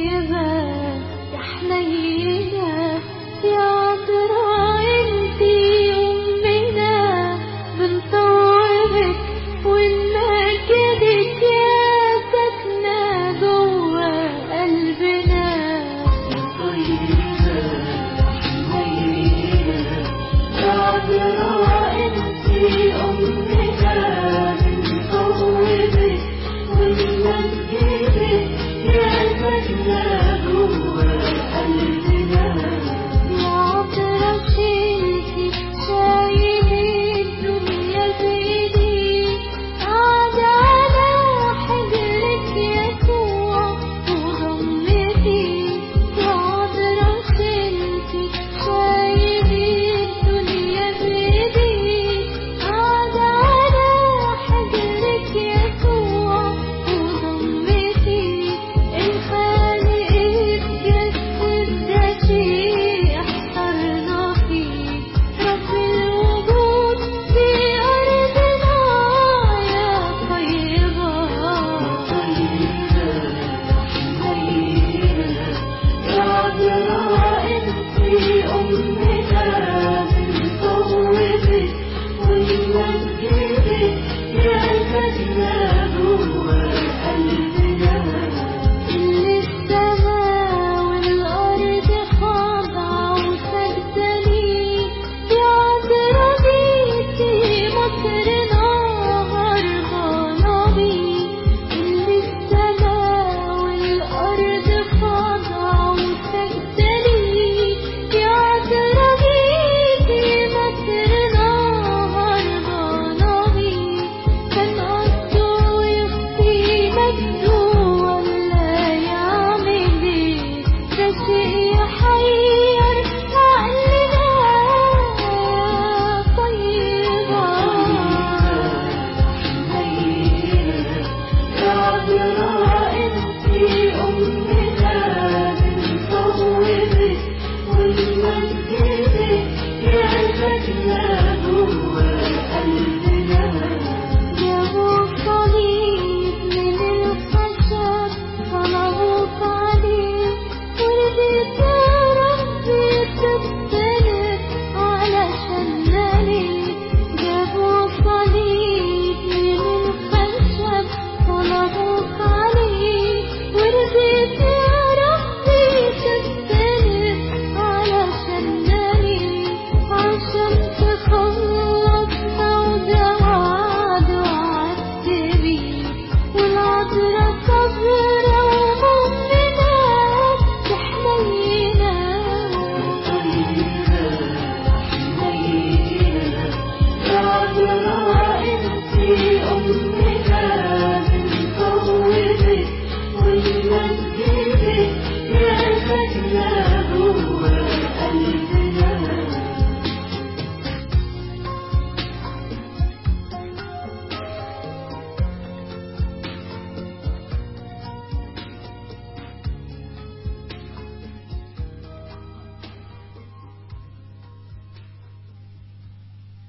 يا حنينة يا